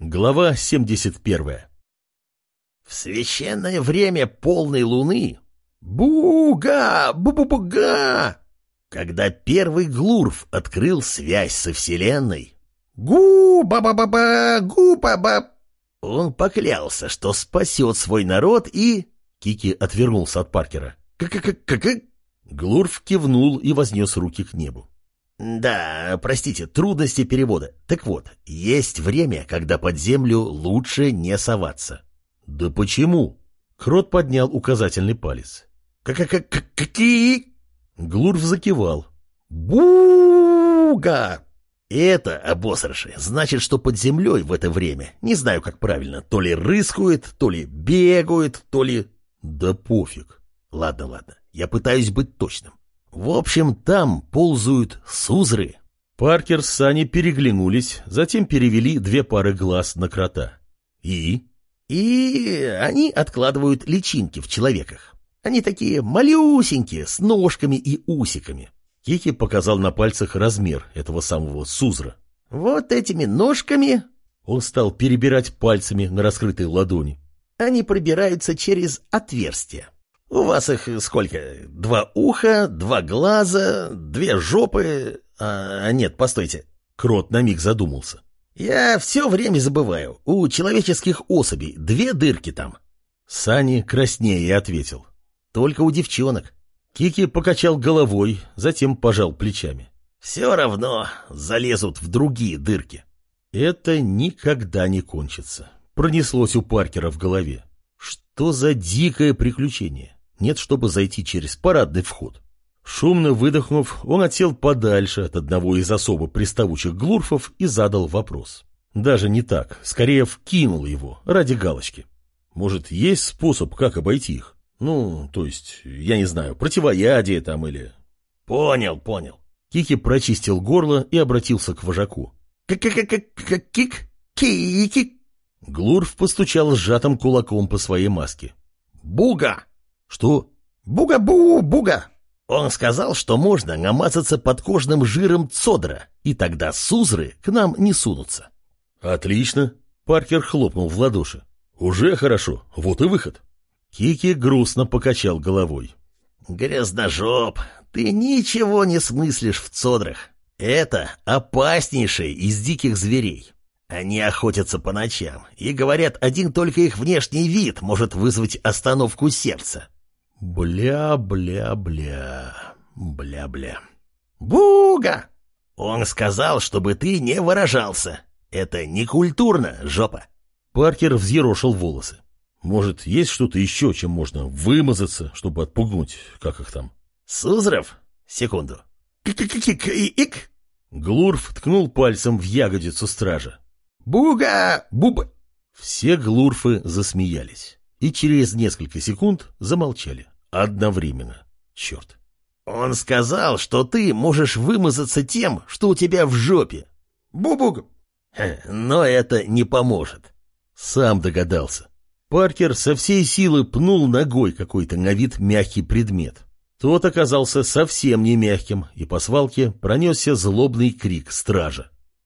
Глава 71 В священное время полной луны Буга! Бу-бу-буга! Когда первый Глурф открыл связь со Вселенной Гу-ба-ба-ба-ба! Гу-ба-ба! Он поклялся, что спасет свой народ и... Кики отвернулся от Паркера. Как-как-как-как? Глурф кивнул и вознес руки к небу. Да, простите, трудности перевода. Так вот, есть время, когда под землю лучше не соваться. Да почему? Крот поднял указательный палец. Как-как-какие? Глурф закивал. Буга! Это, обосрыши, значит, что под землей в это время, не знаю, как правильно, то ли рыскают, то ли бегают, то ли... Да пофиг. Ладно, ладно, я пытаюсь быть точным. В общем, там ползают сузры. Паркер с Саней переглянулись, затем перевели две пары глаз на крота. И? И они откладывают личинки в человеках. Они такие малюсенькие, с ножками и усиками. Кики показал на пальцах размер этого самого сузра. Вот этими ножками... Он стал перебирать пальцами на раскрытой ладони. Они пробираются через отверстия. У вас их сколько? Два уха, два глаза, две жопы... А, нет, постойте. Крот на миг задумался. Я все время забываю. У человеческих особей две дырки там. Сани краснее ответил. Только у девчонок. Кики покачал головой, затем пожал плечами. Все равно залезут в другие дырки. Это никогда не кончится. Пронеслось у Паркера в голове. Что за дикое приключение? Нет, чтобы зайти через парадный вход. Шумно выдохнув, он отсел подальше от одного из особо приставучих глурфов и задал вопрос. Даже не так, скорее вкинул его, ради галочки. Может, есть способ, как обойти их? Ну, то есть, я не знаю, противоядие там или... Понял, понял. Кики прочистил горло и обратился к вожаку. Как-как-как-как-кик? Кик? Глурф постучал сжатым кулаком по своей маске. Буга! Что? Буга-бу-буга! Он сказал, что можно намазаться подкожным жиром цодра, и тогда сузры к нам не сунутся. Отлично. Паркер хлопнул в ладоши. Уже хорошо, вот и выход. Кики грустно покачал головой. «Грязножоп, ты ничего не смыслишь в цодрах. Это опаснейшие из диких зверей. Они охотятся по ночам, и, говорят, один только их внешний вид может вызвать остановку сердца». «Бля-бля-бля, бля-бля». «Буга!» Он сказал, чтобы ты не выражался. Это не культурно, жопа. Паркер взъерошил волосы. Может, есть что-то еще, чем можно вымазаться, чтобы отпугнуть, как их там? Сузров? Секунду. К-к-к-к-ик. Глурф ткнул пальцем в ягодицу стража. Буга! Буба! Все глурфы засмеялись. И через несколько секунд замолчали. Одновременно. Черт. Он сказал, что ты можешь вымазаться тем, что у тебя в жопе. Бубуг! Но это не поможет. Сам догадался. Паркер со всей силы пнул ногой какой-то на вид мягкий предмет. Тот оказался совсем не мягким, и по свалке пронесся злобный крик стража.